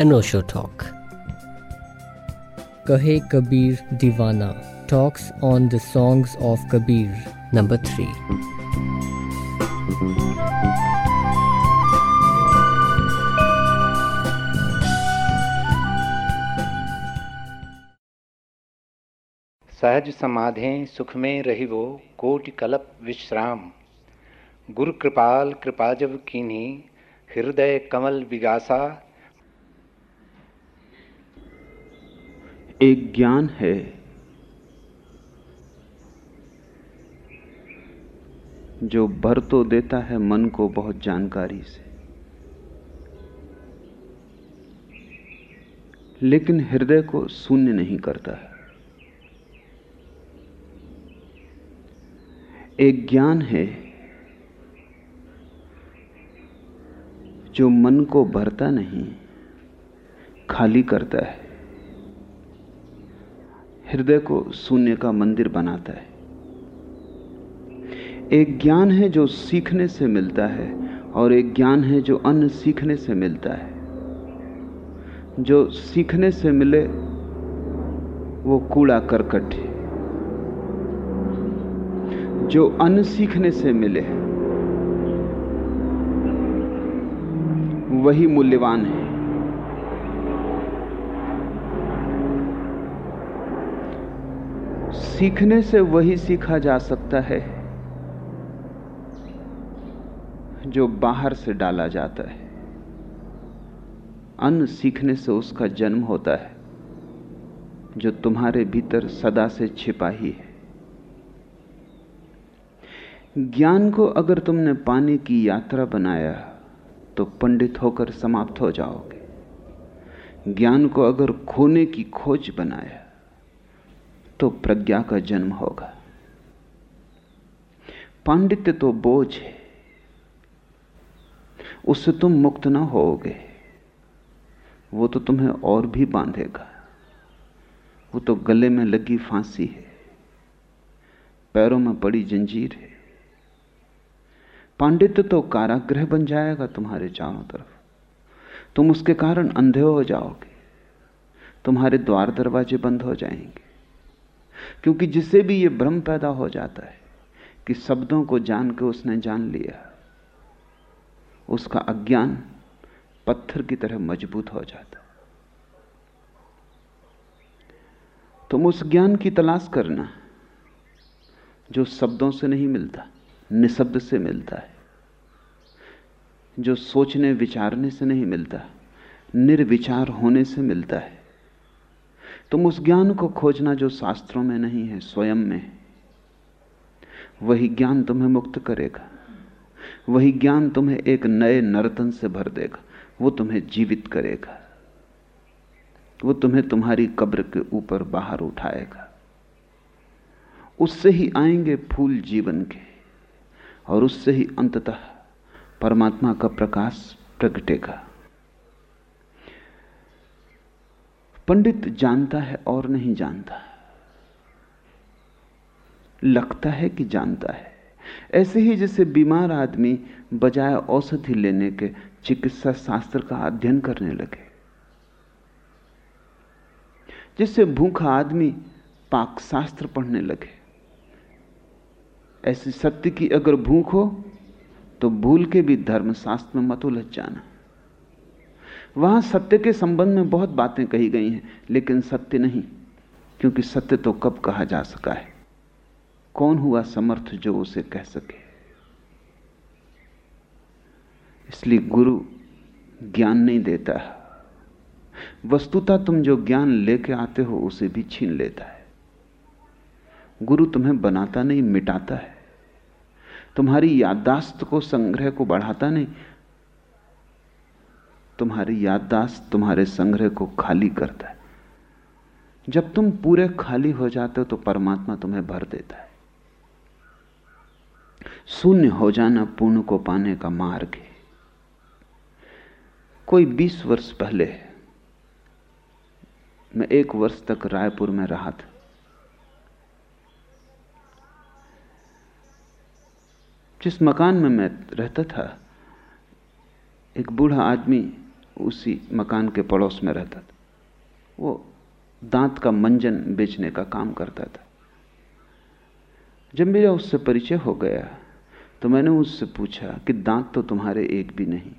अनोशो talk Kahe Kabir Diwana talks on the songs of Kabir. Number three सहज समाधे सुख में रही वो कोट कलप विश्राम। गुरु कृपाल कृपा जब कीनी हृदय कमल विगासा एक ज्ञान है। जो भर तो देता है मन को बहुत जानकारी से। लेकिन हृदय को शून्य नहीं करता है। एक ज्ञान है जो मन को भरता नहीं, खाली करता है। हृदय को शून्य का मंदिर बनाता है। एक ज्ञान है जो सीखने से मिलता है और एक ज्ञान है जो अन्य सीखने से मिलता है। जो सीखने से मिले, वो कूड़ा करकट है। जो अन्न सीखने से मिले, वही मूल्यवान है। सीखने से वही सीखा जा सकता है जो बाहर से डाला जाता है। अन्न सीखने से उसका जन्म होता है, जो तुम्हारे भीतर सदा से छिपा ही है। ज्ञान को अगर तुमने पाने की यात्रा बनाया तो पंडित होकर समाप्त हो जाओगे। ज्ञान को अगर खोने की खोज बनाया तो प्रज्ञा का जन्म होगा। पांडित्य तो बोझ है। उससे तुम मुक्त ना होगे वो तो तुम्हें और भी बांधेगा। वो तो गले में लगी फांसी है। पैरों में पड़ी जंजीर है। पांडित्य तो कारागृह बन जाएगा तुम्हारे चारों तरफ़। तुम उसके कारण अंधे हो जाओगे। तुम्हारे द्वार दरवाजे बंद हो जाएँगे। क्योंकि जिसे भी यह भ्रम पैदा हो जाता है कि शब्दों को जान के उसने जान लिया, उसका अज्ञान पत्थर की तरह मज़बूत हो जाता। तुम उस ज्ञान की तलाश करना जो शब्दों से नहीं मिलता, निशब्द से मिलता है, जो सोचने विचारने से नहीं मिलता, निर्विचार होने से मिलता है। तुम उस ज्ञान को खोजना जो शास्त्रों में नहीं है, स्वयं में वही ज्ञान तुम्हें मुक्त करेगा। वही ज्ञान तुम्हें एक नए नर्तन से भर देगा। वो तुम्हें जीवित करेगा। वो तुम्हें तुम्हारी कब्र के ऊपर बाहर उठाएगा। उससे ही आएँगे फूल जीवन के, और उससे ही अंततः परमात्मा का प्रकाश प्रगटेगा पंडित जानता है और नहीं जानता लगता है कि जानता है। ऐसे ही जैसे बीमार आदमी बजाय औषधि लेने के चिकित्सा शास्त्र का अध्ययन करने लगे। जिससे भूखा आदमी पाक शास्त्र पढ़ने लगे। ऐसी सत्य की अगर भूख हो तो भूल के भी धर्मशास्त्र में मत उलझ जाना। वहाँ सत्य के संबंध में बहुत बातें कही गई हैं, लेकिन सत्य नहीं, क्योंकि सत्य तो कब कहा जा सका है? कौन हुआ समर्थ जो उसे कह सके? इसलिए गुरु ज्ञान नहीं देता वस्तुता तुम जो ज्ञान लेके आते हो, उसे भी छीन लेता है। गुरु तुम्हें बनाता नहीं, मिटाता है। तुम्हारी याददाश्त को, संग्रह को बढ़ाता नहीं तुम्हारी याददाश्त तुम्हारे संग्रह को खाली करता है। जब तुम पूरे खाली हो जाते हो तो परमात्मा तुम्हें भर देता है। शून्य हो जाना पूर्ण को पाने का मार्ग है। कोई बीस वर्ष पहले मैं एक वर्ष तक रायपुर में रहा था। जिस मकान में मैं रहता था, एक बूढ़ा आदमी उसी मकान के पड़ोस में रहता था। वो दांत का मंजन बेचने का काम करता था। जब मेरा उससे परिचय हो गया तो मैंने उससे पूछा कि दांत तो तुम्हारे एक भी नहीं,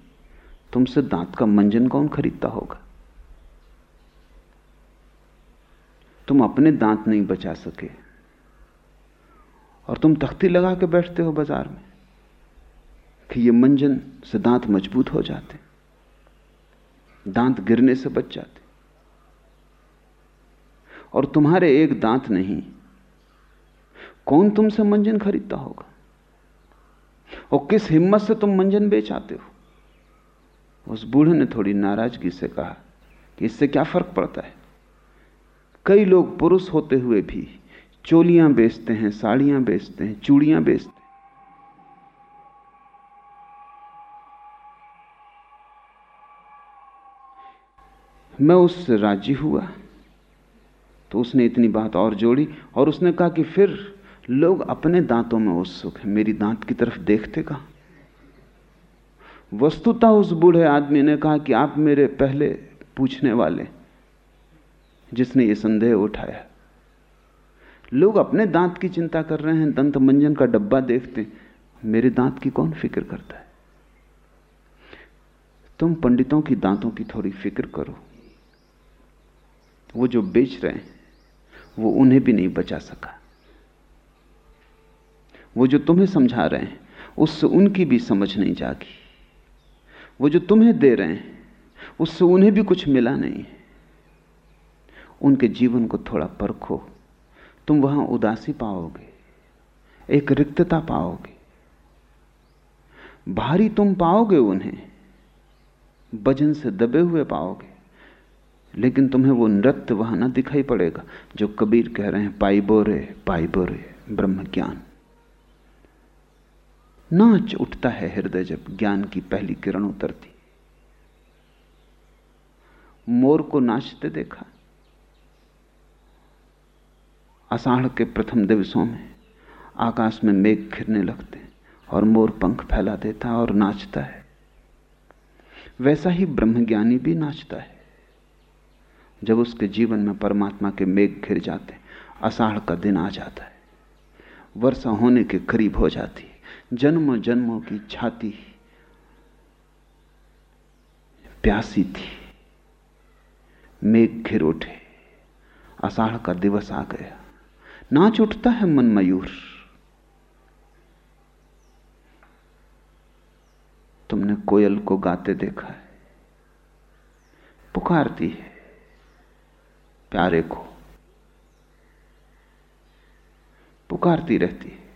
तुमसे दांत का मंजन कौन खरीदता होगा? तुम अपने दांत नहीं बचा सके और तुम तख्ती लगा के बैठते हो बाज़ार में कि ये मंजन से दांत मज़बूत हो जाते। दांत गिरने से बच जाते। और तुम्हारे एक दांत नहीं, कौन तुमसे मंजन खरीदता होगा? और किस हिम्मत से तुम मंजन बेच आते हो? उस बूढ़े ने थोड़ी नाराज़गी से कहा कि इससे क्या फ़र्क पड़ता है? कई लोग पुरुष होते हुए भी चोलियाँ बेचते हैं, साड़ियाँ बेचते हैं, चूड़ियाँ बेचते हैं। मैं उससे राज़ी हुआ। तो उसने इतनी बात और जोड़ी और उसने कहा कि फिर लोग अपने दांतों में उत्सुक हैं। मेरी दांत की तरफ़ देखते कहा? वस्तुतः उस बूढ़े आदमी ने कहा कि आप मेरे पहले पूछने वाले, जिसने ये संदेह उठाया। लोग अपने दांत की चिंता कर रहे हैं, दंत मंजन का डब्बा देखते मेरे दांत की कौन फ़िक्र करता है? तुम पंडितों की दांतों की थोड़ी फ़िक्र करो। वो जो बेच रहे हैं, वो उन्हें भी नहीं बचा सका। वो जो तुम्हें समझा रहे हैं, उससे उनकी भी समझ नहीं जागी। वो जो तुम्हें दे रहे हैं, उससे उन्हें भी कुछ मिला नहीं। उनके जीवन को थोड़ा परखो, तुम वहाँ उदासी पाओगे, एक रिक्तता पाओगे। भारी तुम पाओगे उन्हें, वज़न से दबे हुए पाओगे। लेकिन तुम्हें वो नृत्य वहाँ ना दिखाई पड़ेगा, जो कबीर कह रहे हैं, पाई बोरे पाई बोरे ब्रह्म ज्ञान नाच उठता है हृदय जब ज्ञान की पहली किरण उतरती। मोर को नाचते देखा। आषाढ़ के प्रथम दिवसों में आकाश में मेघ घिरने लगते और मोर पंख फैला देता और नाचता है। वैसा ही ब्रह्मज्ञानी भी नाचता है। जब उसके जीवन में परमात्मा के मेघ घिर जाते आषाढ़ का दिन आ जाता है। वर्षा होने के करीब हो जाती है। जन्मों जन्मों की छाती प्यासी थी। मेघ घिर उठे। आषाढ़ का दिवस आ गया। नाच उठता है मन मयूर। तुमने कोयल को गाते देखा है। पुकारती है। प्यारे को। पुकारती रहती है।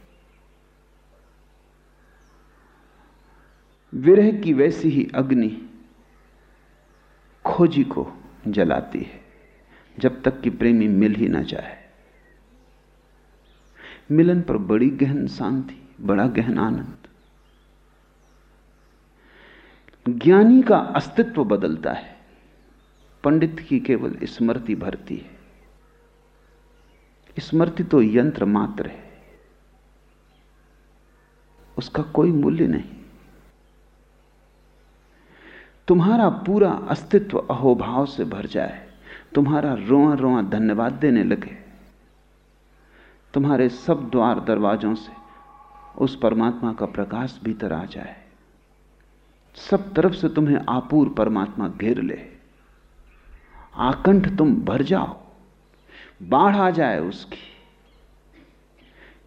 विरह की वैसी ही अग्नि खोजी को जलाती है, जब तक कि प्रेमी मिल ही ना जाए। मिलन पर बड़ी गहन शांति, बड़ा गहन आनंद। ज्ञानी का अस्तित्व बदलता है। पंडित की केवल स्मृति भरती है। स्मृति तो यंत्र मात्र है। उसका कोई मूल्य नहीं। तुम्हारा पूरा अस्तित्व अहोभाव से भर जाए। तुम्हारा रोआ रोआ धन्यवाद देने लगे। तुम्हारे सब द्वार दरवाजों से उस परमात्मा का प्रकाश भीतर आ जाए। सब तरफ़ से तुम्हें आपूर परमात्मा घेर ले। आकंठ तुम भर जाओ। बाढ़ आ जाए उसकी।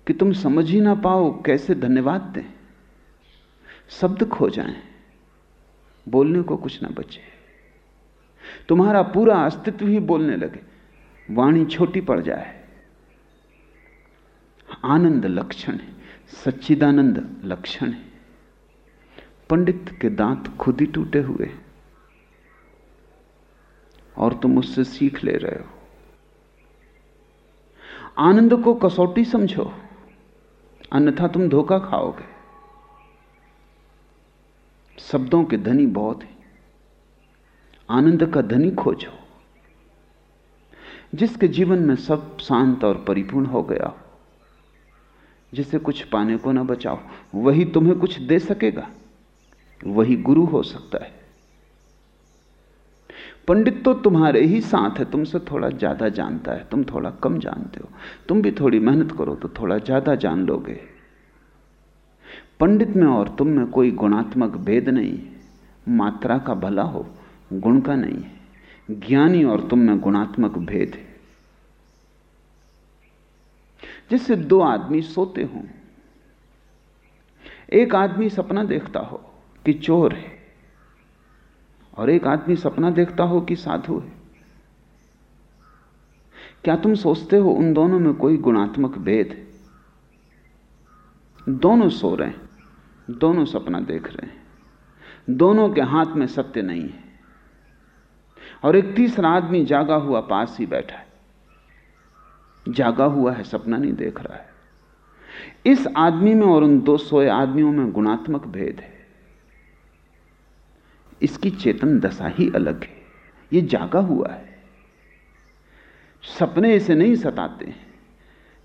कि तुम समझ ही ना पाओ कैसे धन्यवाद दें। शब्द खो जाएँ। बोलने को कुछ ना बचे। तुम्हारा पूरा अस्तित्व ही बोलने लगे। वाणी छोटी पड़ जाए। आनंद लक्षण है। सच्चिदानंद लक्षण है। पंडित के दांत खुद ही टूटे हुए हैं। और तुम उससे सीख ले रहे हो। आनंद को कसौटी समझो, अन्यथा तुम धोखा खाओगे। शब्दों के धनी बहुत हैं। आनंद का धनी खोजो। जिसके जीवन में सब शांत और परिपूर्ण हो गया, जिसे कुछ पाने को ना बचाओ, वही तुम्हें कुछ दे सकेगा, वही गुरु हो सकता है। पंडित तो तुम्हारे ही साथ है, तुमसे थोड़ा ज़्यादा जानता है, तुम थोड़ा कम जानते हो। तुम भी थोड़ी मेहनत करो तो थोड़ा ज़्यादा जान लोगे। पंडित में और तुम में कोई गुणात्मक भेद नहीं है मात्रा का भला हो, गुण का नहीं है ज्ञानी और तुम में गुणात्मक भेद है। जिससे दो आदमी सोते हों, एक आदमी सपना देखता हो कि चोर है और एक आदमी सपना देखता हो कि साधु है। क्या तुम सोचते हो उन दोनों में कोई गुणात्मक भेद है? दोनों सो रहे हैं, दोनों सपना देख रहे हैं, दोनों के हाथ में सत्य नहीं है। और एक तीसरा आदमी जागा हुआ पास ही बैठा है। जागा हुआ है, सपना नहीं देख रहा है। इस आदमी में और उन दो सोए आदमियों में गुणात्मक भेद है। इसकी चेतन दशा ही अलग है। ये जागा हुआ है। सपने इसे नहीं सताते हैं,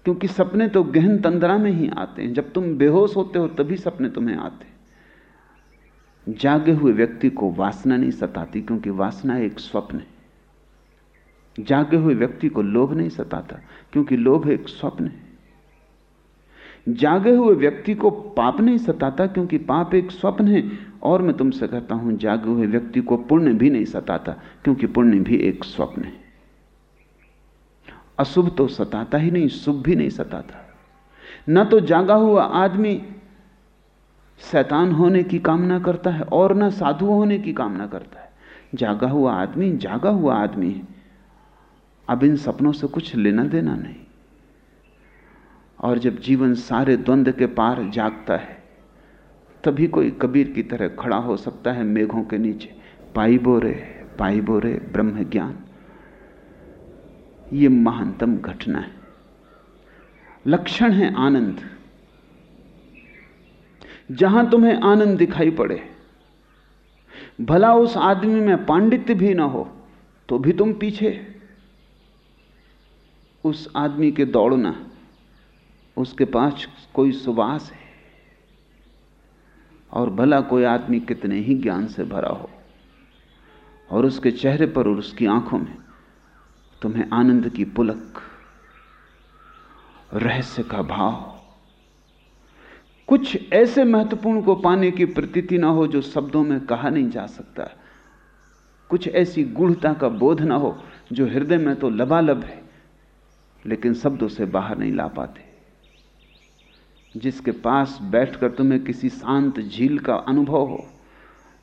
क्योंकि सपने तो गहन तंद्रा में ही आते हैं। जब तुम बेहोश होते हो, तभी सपने तुम्हें आते जागे हुए व्यक्ति को वासना नहीं सताती, क्योंकि वासना एक स्वप्न है। जागे हुए व्यक्ति को लोभ नहीं सताता, क्योंकि लोभ एक स्वप्न है। जागे हुए व्यक्ति को पाप नहीं सताता, क्योंकि पाप एक स्वप्न है और मैं तुमसे कहता हूँ, जागे हुए व्यक्ति को पुण्य भी नहीं सताता, क्योंकि पुण्य भी एक स्वप्न है। अशुभ तो सताता ही नहीं, शुभ भी नहीं सताता। न तो जागा हुआ आदमी शैतान होने की कामना करता है, और न साधु होने की कामना करता है। जागा हुआ आदमी, जागा हुआ आदमी है। अब इन सपनों से कुछ लेना देना नहीं। और जब जीवन सारे द्वंद्व के पार जागता है तभी कोई कबीर की तरह खड़ा हो सकता है मेघों के नीचे। पाई बोरे पाई बोरे, ब्रह्म ज्ञान। ये महानतम घटना है। लक्षण है आनंद। जहाँ तुम्हें आनंद दिखाई पड़े, भला उस आदमी में पांडित्य भी ना हो तो भी तुम पीछे। उस आदमी के दौड़ना, उसके पास कोई सुवास है। और भला कोई आदमी कितने ही ज्ञान से भरा हो और उसके चेहरे पर और उसकी आँखों में तुम्हें आनंद की पुलक, रहस्य का भाव कुछ ऐसे महत्वपूर्ण को पाने की प्रतीति ना हो जो शब्दों में कहा नहीं जा सकता। कुछ ऐसी गुढ़ता का बोध ना हो जो हृदय में तो लबालब है, लेकिन शब्दों से बाहर नहीं ला पाते। जिसके पास बैठकर तुम्हें किसी शांत झील का अनुभव हो,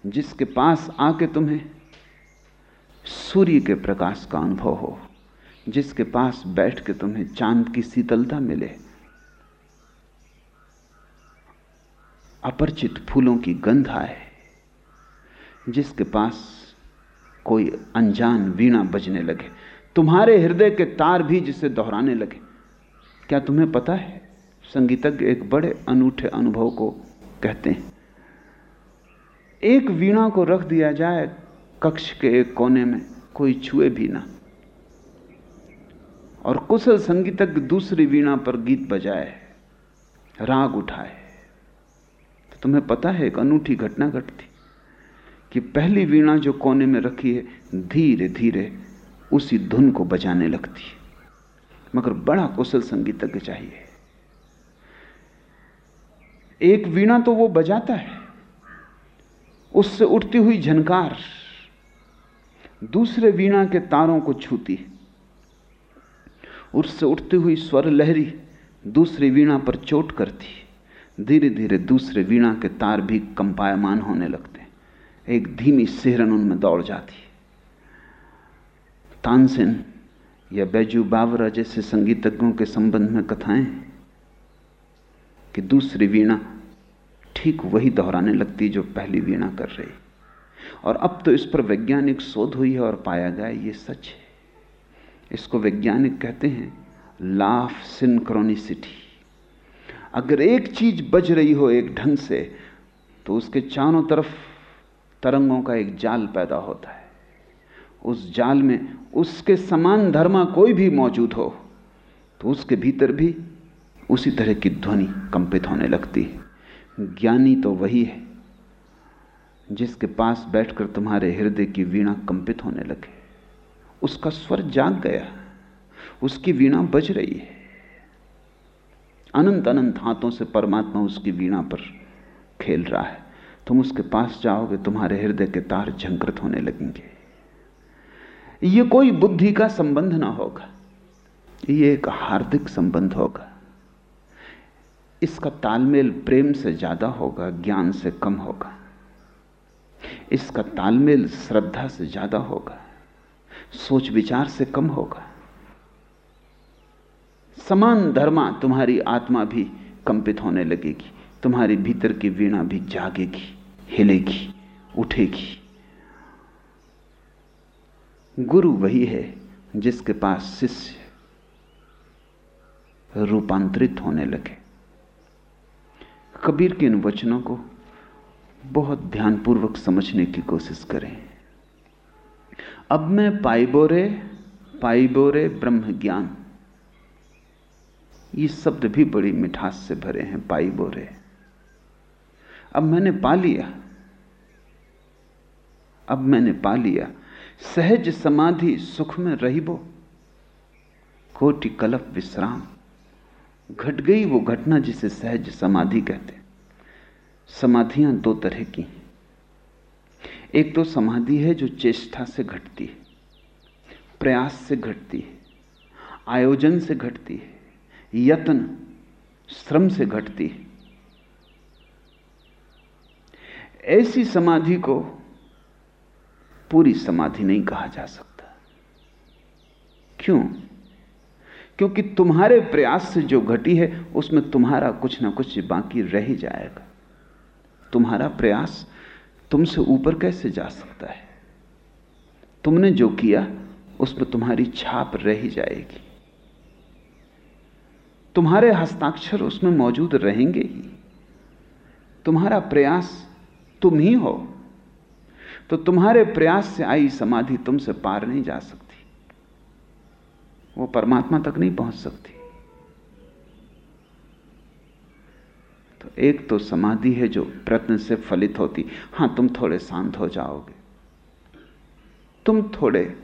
जिसके पास आके तुम्हें सूर्य के प्रकाश का अनुभव हो, जिसके पास बैठ के तुम्हें चाँद की शीतलता मिले। अपरिचित फूलों की गंध आए, जिसके पास कोई अनजान वीणा बजने लगे। तुम्हारे हृदय के तार भी जिसे दोहराने लगे। क्या तुम्हें पता है संगीतज्ञ एक बड़े अनूठे अनुभव को कहते हैं। एक वीणा को रख दिया जाए कक्ष के एक कोने में, कोई छुए भी ना। और कुशल संगीतज्ञ दूसरी वीणा पर गीत बजाए, राग उठाए। तो तुम्हें पता है, एक अनूठी घटना घटती कि पहली वीणा जो कोने में रखी है, धीरे धीरे उसी धुन को बजाने लगती है। मगर बड़ा कुशल संगीतज्ञ चाहिए। एक वीणा तो वो बजाता है। उससे उठती हुई झनकार दूसरे वीणा के तारों को छूती उससे उठती हुई स्वर लहरी दूसरी वीणा पर चोट करती धीरे धीरे दूसरे वीणा के तार भी कंपायमान होने लगते एक धीमी सिहरन उनमें दौड़ जाती तानसेन या बैजू बावरा जैसे संगीतज्ञों के संबंध में कथाएँ कि दूसरी वीणा ठीक वही दोहराने लगती जो पहली वीणा कर रही। और अब तो इस पर वैज्ञानिक शोध हुई है और पाया गया ये सच है। इसको वैज्ञानिक कहते हैं लाफ सिंक्रोनिसिटी। अगर एक चीज़ बज रही हो एक ढंग से तो उसके चारों तरफ़ तरंगों का एक जाल पैदा होता है। उस जाल में उसके समान धर्मा कोई भी मौजूद हो तो उसके भीतर भी उसी तरह की ध्वनि कंपित होने लगती है। ज्ञानी तो वही है, जिसके पास बैठकर तुम्हारे हृदय की वीणा कंपित होने लगे। उसका स्वर जाग गया, उसकी वीणा बज रही है। अनंत अनंत हाथों से परमात्मा उसकी वीणा पर खेल रहा है। तुम उसके पास जाओगे, तुम्हारे हृदय के तार झंकृत होने लगेंगे। ये कोई बुद्धि का संबंध ना होगा, ये एक हार्दिक संबंध होगा। इसका तालमेल प्रेम से ज़्यादा होगा, ज्ञान से कम होगा। इसका तालमेल श्रद्धा से ज़्यादा होगा, सोच विचार से कम होगा। समान धर्मा तुम्हारी आत्मा भी कंपित होने लगेगी, तुम्हारी भीतर की वीणा भी जागेगी, हिलेगी, उठेगी। गुरु वही है जिसके पास शिष्य रूपांतरित होने लगे। कबीर के इन वचनों को बहुत ध्यानपूर्वक समझने की कोशिश करें। अब मैं पाइबोरे पाइबोरे ब्रह्म ज्ञान। ये शब्द भी बड़ी मिठास से भरे हैं पाइबोरे अब मैंने पा लिया। अब मैंने पा लिया। सहज समाधि सुख में रहीबो, कोटि कलप विश्राम। घट गई वो घटना जिसे सहज समाधि कहते हैं। समाधियाँ दो तरह की हैं। एक तो समाधि है जो चेष्टा से घटती है, प्रयास से घटती है, आयोजन से घटती है, यत्न, श्रम से घटती है। ऐसी समाधि को पूरी समाधि नहीं कहा जा सकता। क्यों? क्योंकि तुम्हारे प्रयास से जो घटी है, उसमें तुम्हारा कुछ ना कुछ बाकी रह ही जाएगा। तुम्हारा प्रयास तुमसे ऊपर कैसे जा सकता है? तुमने जो किया उस पर तुम्हारी छाप रह ही जाएगी। तुम्हारे हस्ताक्षर उसमें मौजूद रहेंगे ही। तुम्हारा प्रयास तुम ही हो तो तुम्हारे प्रयास से आई समाधि तुमसे पार नहीं जा सकती। वो परमात्मा तक नहीं पहुँच सकती। तो एक तो समाधि है जो प्रयत्न से फलित होती। हाँ, तुम थोड़े शांत हो जाओगे। तुम थोड़े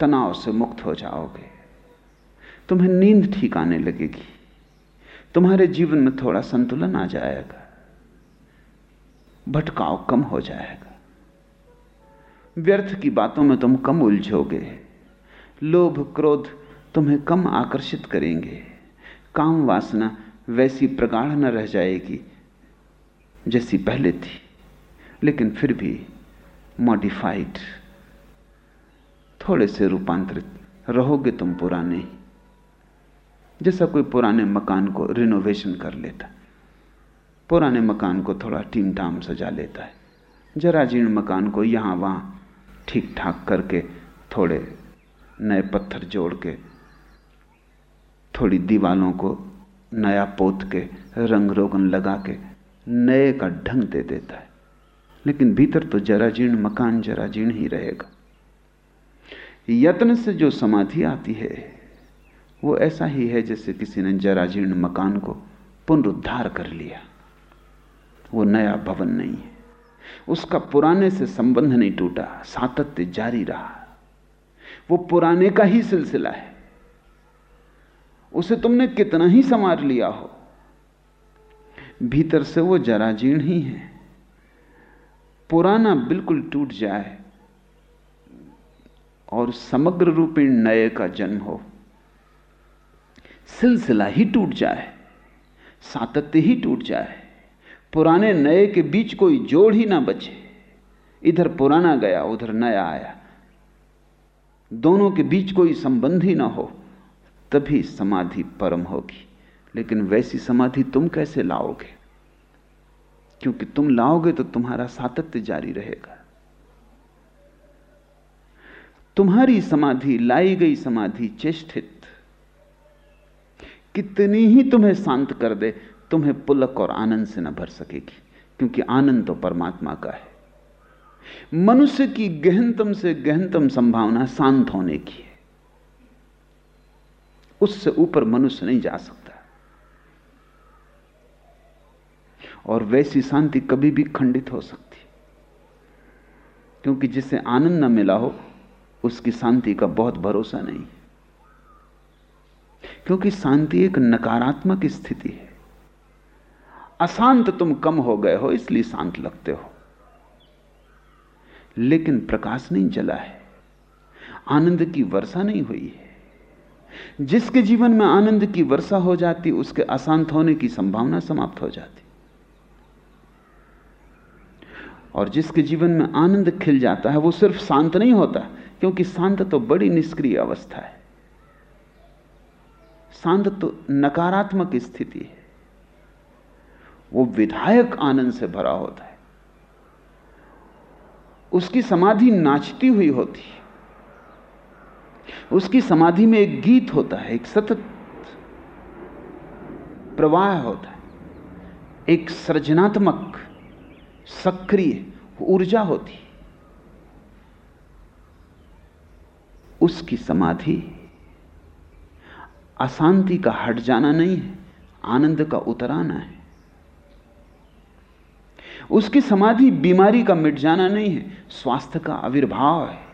तनाव से मुक्त हो जाओगे। तुम्हें नींद ठीक आने लगेगी। तुम्हारे जीवन में थोड़ा संतुलन आ जाएगा। भटकाव कम हो जाएगा। व्यर्थ की बातों में तुम कम उलझोगे। लोभ क्रोध तुम्हें कम आकर्षित करेंगे। काम वासना वैसी प्रगाढ़ न रह जाएगी जैसी पहले थी, लेकिन फिर भी मॉडिफाइड थोड़े से रूपांतरित रहोगे तुम पुराने। जैसा कोई पुराने मकान को रिनोवेशन कर लेता, पुराने मकान को थोड़ा टीम टाम सजा लेता है। जरा जीर्ण मकान को यहाँ वहाँ ठीक ठाक करके थोड़े नए पत्थर जोड़ के, थोड़ी दीवालों को नया पोत के, रंग रोगन लगा के, नए का ढंग दे देता है। लेकिन भीतर तो जरा जीर्ण मकान जरा जीर्ण ही रहेगा। यत्न से जो समाधि आती है, वो ऐसा ही है जैसे किसी ने जरा जीर्ण मकान को पुनरुद्धार कर लिया। वो नया भवन नहीं है। उसका पुराने से संबंध नहीं टूटा, सातत्य जारी रहा। वो पुराने का ही सिलसिला है। उसे तुमने कितना ही संवार लिया हो। भीतर से वो जरा जीर्ण ही है। पुराना बिल्कुल टूट जाए और समग्र रूपेण नए का जन्म हो। सिलसिला ही टूट जाए, सातत्य ही टूट जाए। पुराने नए के बीच कोई जोड़ ही ना बचे। इधर पुराना गया, उधर नया आया। दोनों के बीच कोई संबंध ही ना हो, तभी समाधि परम होगी। लेकिन वैसी समाधि तुम कैसे लाओगे? क्योंकि तुम लाओगे तो तुम्हारा सातत्य जारी रहेगा। तुम्हारी समाधि, लाई गई समाधि चेष्टित। कितनी ही तुम्हें शांत कर दे, तुम्हें पुलक और आनंद से न भर सकेगी, क्योंकि आनंद तो परमात्मा का है। मनुष्य की गहनतम से गहनतम संभावना शांत होने की है। उससे ऊपर मनुष्य नहीं जा सकता। और वैसी शांति कभी भी खंडित हो सकती। क्योंकि जिसे आनंद न मिला हो, उसकी शांति का बहुत भरोसा नहीं। क्योंकि शांति एक नकारात्मक स्थिति है। अशांत तुम कम हो गए हो, इसलिए शांत लगते हो। लेकिन प्रकाश नहीं जला है। आनंद की वर्षा नहीं हुई है। जिसके जीवन में आनंद की वर्षा हो जाती, उसके अशांत होने की संभावना समाप्त हो जाती। और जिसके जीवन में आनंद खिल जाता है, वो सिर्फ़ शांत नहीं होता, क्योंकि शांत तो बड़ी निष्क्रिय अवस्था है। शांत तो नकारात्मक स्थिति है। वो विधायक आनंद से भरा होता है। उसकी समाधि नाचती हुई होती है। उसकी समाधि में एक गीत होता है, एक सतत प्रवाह होता है। एक सृजनात्मक, सक्रिय ऊर्जा होती उसकी समाधि अशांति का हट जाना नहीं है, आनंद का उतराना है। उसकी समाधि बीमारी का मिट जाना नहीं है, स्वास्थ्य का आविर्भाव है।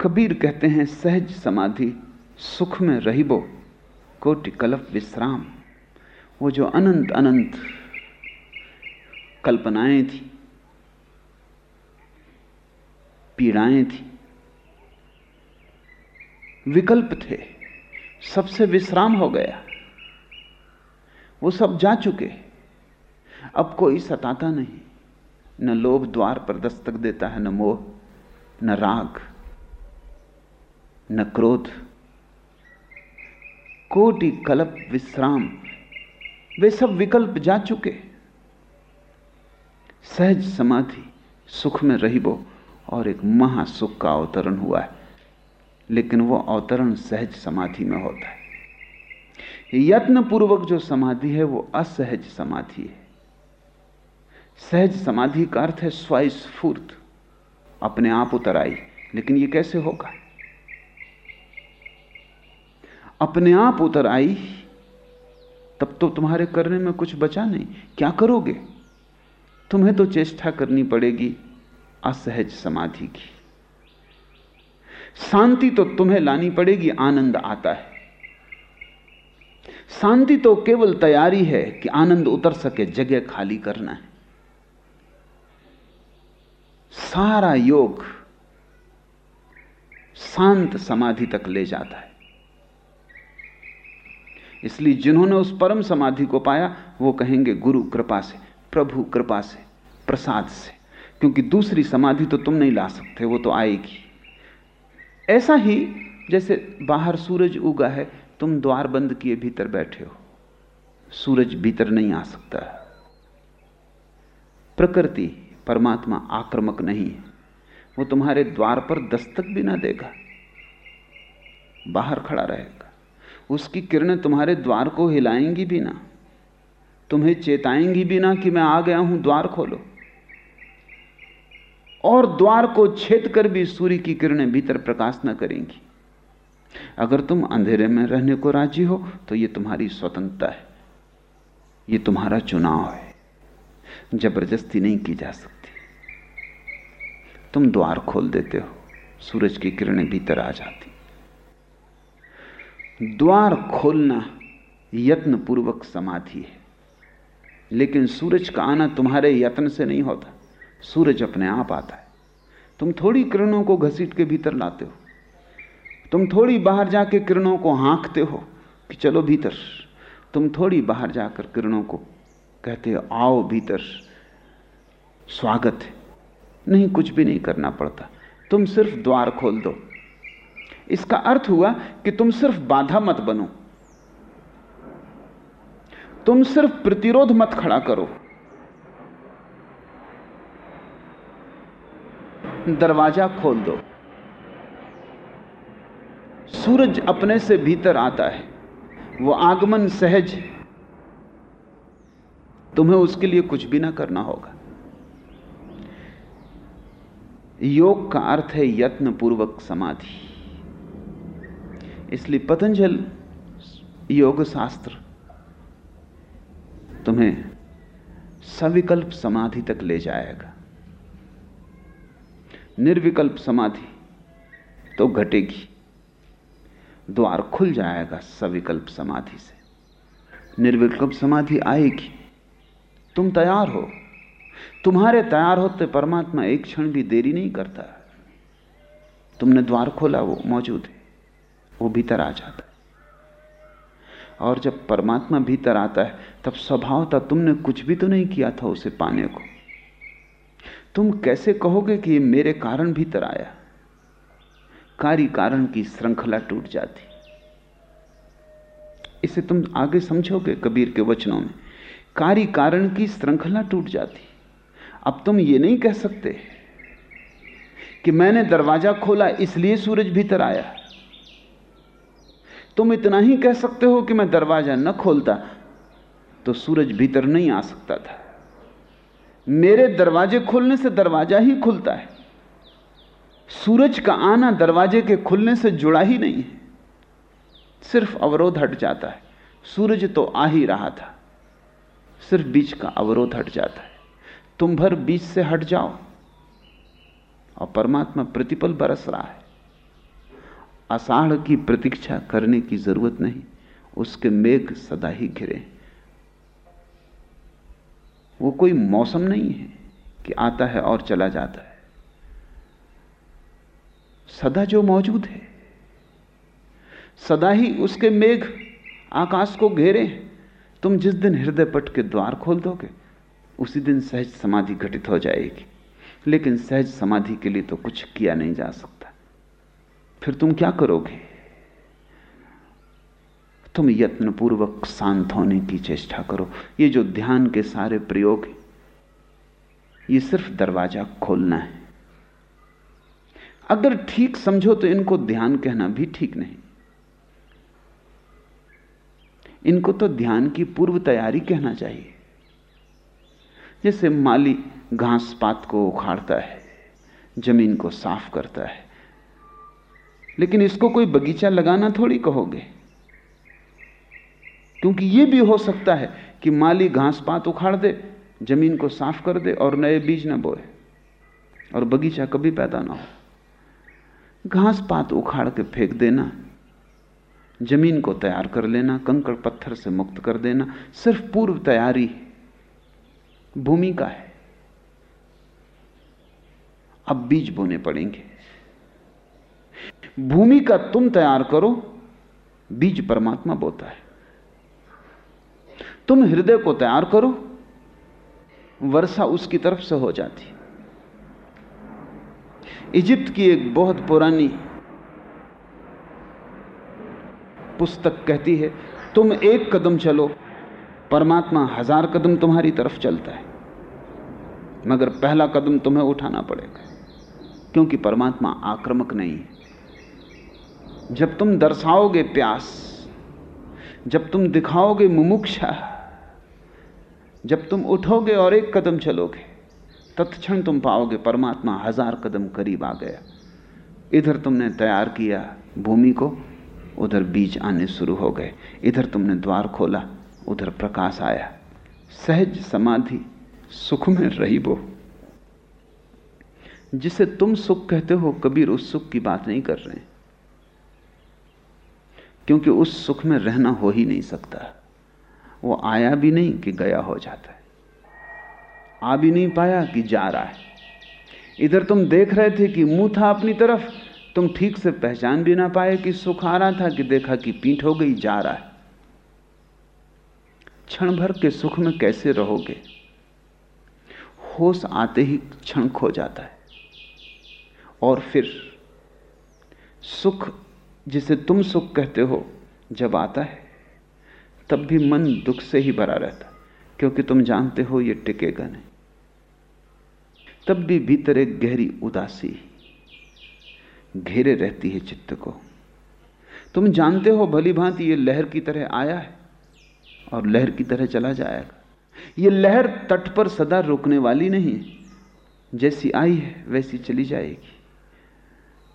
कबीर कहते हैं, सहज समाधि, सुख में रहिबो, कोटि कलप विश्राम। वो जो अनंत अनंत कल्पनाएँ थी, पीड़ाएँ थी, विकल्प थे, सबसे विश्राम हो गया। वो सब जा चुके। अब कोई सताता नहीं। न लोभ द्वार पर दस्तक देता है, न मोह, न राग, न क्रोध। कोटि कलप विश्राम, वे सब विकल्प जा चुके। सहज समाधि, सुख में रही वो और एक महासुख का अवतरण हुआ है। लेकिन वो अवतरण सहज समाधि में होता है। यत्न पूर्वक जो समाधि है, वो असहज समाधि है। सहज समाधि का अर्थ है स्वस्फूर्त अपने आप उतर आई, लेकिन ये कैसे होगा? अपने आप उतर आई, तब तो तुम्हारे करने में कुछ बचा नहीं। क्या करोगे? तुम्हें तो चेष्टा करनी पड़ेगी असहज समाधि की। शांति तो तुम्हें लानी पड़ेगी, आनंद आता है। शांति तो केवल तैयारी है कि आनंद उतर सके, जगह खाली करना है। सारा योग शांत समाधि तक ले जाता है। इसलिए जिन्होंने उस परम समाधि को पाया, वो कहेंगे, गुरु कृपा से, प्रभु कृपा से, प्रसाद से। क्योंकि दूसरी समाधि तो तुम नहीं ला सकते, वो तो आएगी। ऐसा ही जैसे बाहर सूरज उगा है, तुम द्वार बंद किए भीतर बैठे हो। सूरज भीतर नहीं आ सकता। प्रकृति परमात्मा आक्रमक नहीं है। वो तुम्हारे द्वार पर दस्तक भी ना देगा। बाहर खड़ा रहेगा। उसकी किरणें तुम्हारे द्वार को हिलाएँगी भी ना। तुम्हें चेताएँगी भी ना कि मैं आ गया हूँ, द्वार खोलो। और द्वार को छेद कर भी सूर्य की किरणें भीतर प्रकाश न करेंगी। अगर तुम अंधेरे में रहने को राज़ी हो तो यह तुम्हारी स्वतंत्रता है। यह तुम्हारा चुनाव है। ज़बरदस्ती नहीं की जा सकती। तुम द्वार खोल देते हो, सूरज की किरणें भीतर आ जाती। द्वार खोलना यत्न पूर्वक समाधि है, लेकिन सूरज का आना तुम्हारे यत्न से नहीं होता। सूरज अपने आप आता है। तुम थोड़ी किरणों को घसीट के भीतर लाते हो। तुम थोड़ी बाहर जाके किरणों को हाँकते हो कि चलो भीतर। तुम थोड़ी बाहर जाकर किरणों को कहते हो, आओ भीतर। स्वागत है। नहीं, कुछ भी नहीं करना पड़ता। तुम सिर्फ़ द्वार खोल दो। इसका अर्थ हुआ कि तुम सिर्फ़ बाधा मत बनो। तुम सिर्फ़ प्रतिरोध मत खड़ा करो। दरवाज़ा खोल दो। सूरज अपने से भीतर आता है। वो आगमन सहज। तुम्हें उसके लिए कुछ भी ना करना होगा। योग का अर्थ है यत्न पूर्वक समाधि। इसलिए पतंजल योग शास्त्र, तुम्हें सविकल्प समाधि तक ले जाएगा। निर्विकल्प समाधि तो घटेगी। द्वार खुल जाएगा सविकल्प समाधि से। निर्विकल्प समाधि आएगी। तुम तैयार हो। तुम्हारे तैयार होते परमात्मा एक क्षण भी देरी नहीं करता। तुमने द्वार खोला, वो मौजूद है, वो भीतर आ जाता है। और जब परमात्मा भीतर आता है, तब स्वभाव था, तुमने कुछ भी तो नहीं किया था उसे पाने को। तुम कैसे कहोगे कि ये मेरे कारण भीतर आया? कार्य कारण की श्रृंखला टूट जाती। इसे तुम आगे समझोगे कबीर के वचनों में। कार्य कारण की श्रृंखला टूट जाती। अब तुम ये नहीं कह सकते कि मैंने दरवाज़ा खोला इसलिए सूरज भीतर आया। तुम इतना ही कह सकते हो कि मैं दरवाज़ा न खोलता तो सूरज भीतर नहीं आ सकता था। मेरे दरवाजे खोलने से दरवाज़ा ही खुलता है। सूरज का आना दरवाजे के खुलने से जुड़ा ही नहीं है। सिर्फ़ अवरोध हट जाता है। सूरज तो आ ही रहा था। सिर्फ़ बीच का अवरोध हट जाता है। तुम भर बीच से हट जाओ। और परमात्मा प्रतिपल बरस रहा है। आषाढ़ की प्रतीक्षा करने की ज़रूरत नहीं, उसके मेघ सदा ही घिरे वो कोई मौसम नहीं है कि आता है और चला जाता है। सदा जो मौजूद है, सदा ही उसके मेघ आकाश को घेरे तुम जिस दिन हृदय पट के द्वार खोल दोगे उसी दिन सहज समाधि घटित हो जाएगी। लेकिन सहज समाधि के लिए तो कुछ किया नहीं जा सकता। फिर तुम क्या करोगे? तुम यत्नपूर्वक शांत होने की चेष्टा करो। ये जो ध्यान के सारे प्रयोग हैं, ये सिर्फ़ दरवाज़ा खोलना है। अगर ठीक समझो तो इनको ध्यान कहना भी ठीक नहीं। इनको तो ध्यान की पूर्व तैयारी कहना चाहिए। जैसे माली घास पात को उखाड़ता है, ज़मीन को साफ़ करता है। लेकिन इसको कोई बगीचा लगाना थोड़ी कहोगे? क्योंकि यह भी हो सकता है कि माली घास पात उखाड़ दे, ज़मीन को साफ़ कर दे और नए बीज ना बोए, और बगीचा कभी पैदा ना हो। घास पात उखाड़ के फेंक देना, ज़मीन को तैयार कर लेना, कंकड़ पत्थर से मुक्त कर देना, सिर्फ़ पूर्व तैयारी भूमि का है। अब बीज बोने पड़ेंगे। भूमि का तुम तैयार करो, बीज परमात्मा बोता है। तुम हृदय को तैयार करो, वर्षा उसकी तरफ़ से हो जाती। इजिप्त की एक बहुत पुरानी पुस्तक कहती है, तुम एक कदम चलो परमात्मा हज़ार कदम तुम्हारी तरफ़ चलता है, मगर पहला कदम तुम्हें उठाना पड़ेगा, क्योंकि परमात्मा आक्रामक नहीं है। जब तुम दर्शाओगे प्यास, जब तुम दिखाओगे मुमुक्षा, जब तुम उठोगे और एक कदम चलोगे, तत्क्षण तुम पाओगे परमात्मा हज़ार कदम करीब आ गया। इधर तुमने तैयार किया भूमि को, उधर बीज आने शुरू हो गए। इधर तुमने द्वार खोला उधर प्रकाश आया। सहज समाधि सुख में रही वो जिसे तुम सुख कहते हो, कबीर उस सुख की बात नहीं कर रहे। क्योंकि उस सुख में रहना हो ही नहीं सकता। वो आया भी नहीं कि गया हो जाता है। आ भी नहीं पाया कि जा रहा है। इधर तुम देख रहे थे कि मुँह था अपनी तरफ़। तुम ठीक से पहचान भी ना पाए कि सुख आ रहा था कि देखा कि पीठ हो गई, जा रहा है। क्षण भर के सुख में कैसे रहोगे? होश आते ही क्षण खो जाता है। और फिर, सुख जिसे तुम सुख कहते हो, जब आता है, तब भी मन दुख से ही भरा रहता क्योंकि तुम जानते हो ये टिकेगा नहीं। तब भी भीतर एक गहरी उदासी घेरे रहती है चित्त को। तुम जानते हो भली भांति ये लहर की तरह आया है और लहर की तरह चला जाएगा। ये लहर तट पर सदा रुकने वाली नहीं जैसी आई है, वैसी चली जाएगी।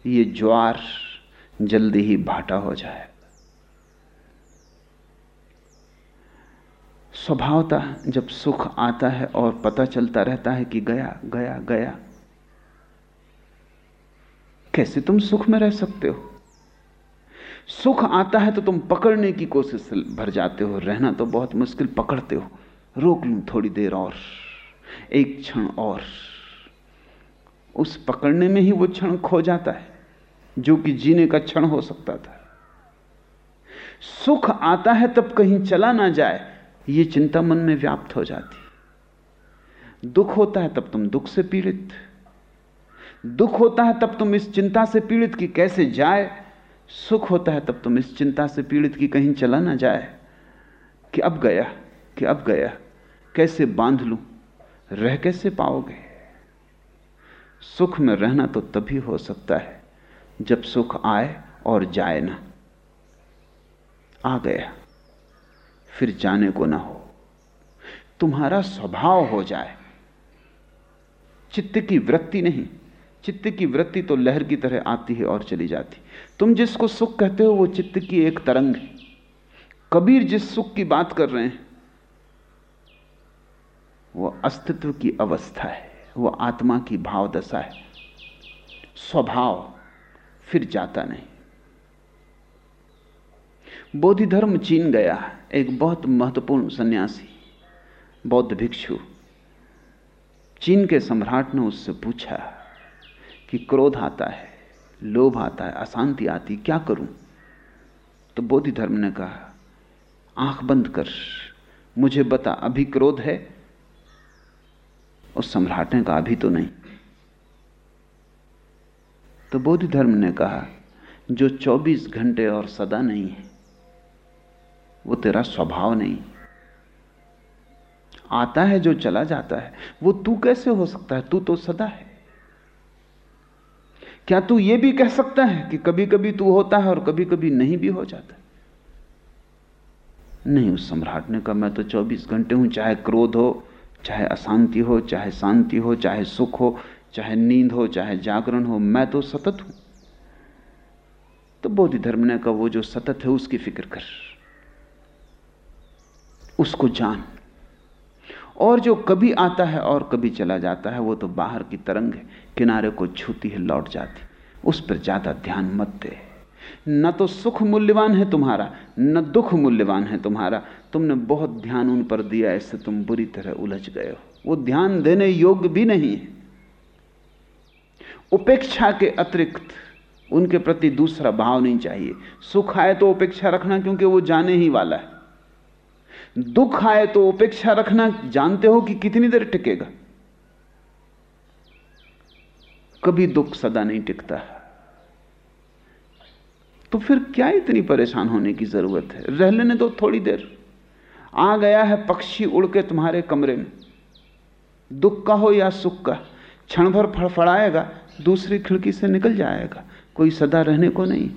ये ज्वार जल्दी ही भाटा हो जाए। स्वभावता जब सुख आता है और पता चलता रहता है कि गया गया गया। कैसे तुम सुख में रह सकते हो? सुख आता है तो तुम पकड़ने की कोशिश भर जाते हो, रहना तो बहुत मुश्किल, पकड़ते हो। रोक लूँ थोड़ी देर और, एक क्षण और। उस पकड़ने में ही वो क्षण खो जाता है, जो कि जीने का क्षण हो सकता था। सुख आता है तब कहीं चला ना जाए, ये चिंता मन में व्याप्त हो जाती दुख होता है तब तुम दुख से पीड़ित। दुख होता है तब तुम इस चिंता से पीड़ित कि कैसे जाए सुख होता है तब तुम इस चिंता से पीड़ित की कहीं चला ना जाए कि अब गया, कि अब गया। कैसे बाँध लूँ? रह कैसे पाओगे? सुख में रहना तो तभी हो सकता है जब सुख आए और जाए ना। आ गया, फिर जाने को ना हो। तुम्हारा स्वभाव हो जाए। चित्त की वृत्ति नहीं चित्त की वृत्ति तो लहर की तरह आती है और चली जाती। तुम जिसको सुख कहते हो, वो चित्त की एक तरंग है। कबीर जिस सुख की बात कर रहे हैं, वो अस्तित्व की अवस्था है, वो आत्मा की भाव दशा है। स्वभाव फिर जाता नहीं। बोधि धर्म चीन गया, एक बहुत महत्वपूर्ण सन्यासी, बौद्ध भिक्षु, चीन के सम्राट ने उससे पूछा कि क्रोध आता है, लोभ आता है, अशांति आती क्या करूँ? तो बोधि धर्म ने कहा, आँख बंद कर, मुझे बता, अभी क्रोध है? उस सम्राट ने कहा, अभी तो नहीं। तो बोधि धर्म ने कहा, जो 24 घंटे और सदा नहीं है, वो तेरा स्वभाव नहीं। आता है जो चला जाता है, वो तू कैसे हो सकता है? तू तो सदा है। क्या तू ये भी कह सकता है कि कभी कभी तू होता है और कभी कभी नहीं भी हो जाता नहीं, उस सम्राट ने कहा, मैं तो 24 घंटे हूँ, चाहे क्रोध हो, चाहे अशांति हो, चाहे शांति हो, चाहे सुख हो, चाहे नींद हो, चाहे जागरण हो, मैं तो सतत हूँ। तो बोधि धर्म ने कहा, वो जो सतत है, उसकी फ़िक्र कर। उसको जान। और जो कभी आता है और कभी चला जाता है, वो तो बाहर की तरंग है। किनारे को छूती है, लौट जाती। उस पर ज़्यादा ध्यान मत दे। न तो सुख मूल्यवान है तुम्हारा, न दुख मूल्यवान है तुम्हारा। तुमने बहुत ध्यान उन पर दिया इससे तुम बुरी तरह उलझ गए हो। वो ध्यान देने योग्य भी नहीं है। उपेक्षा के अतिरिक्त उनके प्रति दूसरा भाव नहीं चाहिए। सुख आए तो उपेक्षा रखना, क्योंकि वो जाने ही वाला है। दुख आए तो उपेक्षा रखना, जानते हो कि कितनी देर टिकेगा? कभी दुख सदा नहीं टिकता तो फिर क्या इतनी परेशान होने की ज़रूरत है? रह लेने दो थोड़ी देर। आ गया है पक्षी उड़ के तुम्हारे कमरे में। दुख का हो या सुख का, क्षण भर फड़फड़ाएगा, दूसरी खिड़की से निकल जाएगा। कोई सदा रहने को नहीं।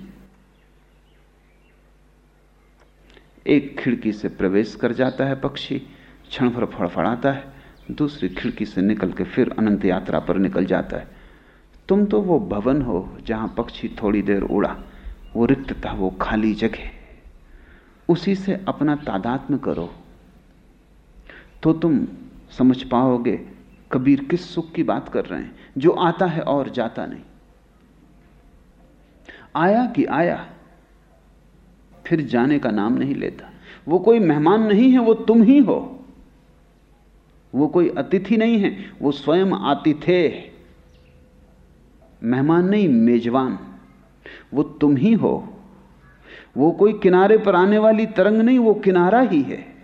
एक खिड़की से प्रवेश कर जाता है पक्षी, क्षण भर फड़फड़ाता है, दूसरी खिड़की से निकल के फिर अनंत यात्रा पर निकल जाता है। तुम तो वो भवन हो जहाँ पक्षी थोड़ी देर उड़ा, वो रिक्तता, वो खाली जगह। उसी से अपना तादात्म्य करो। तो तुम समझ पाओगे कबीर किस सुख की बात कर रहे हैं। जो आता है और जाता नहीं। आया कि आया, फिर जाने का नाम नहीं लेता। वो कोई मेहमान नहीं है, वो तुम ही हो। वो कोई अतिथि नहीं है, वो स्वयं आतिथे है। मेहमान नहीं, मेजबान। वो तुम ही हो। वो कोई किनारे पर आने वाली तरंग नहीं, वो किनारा ही है।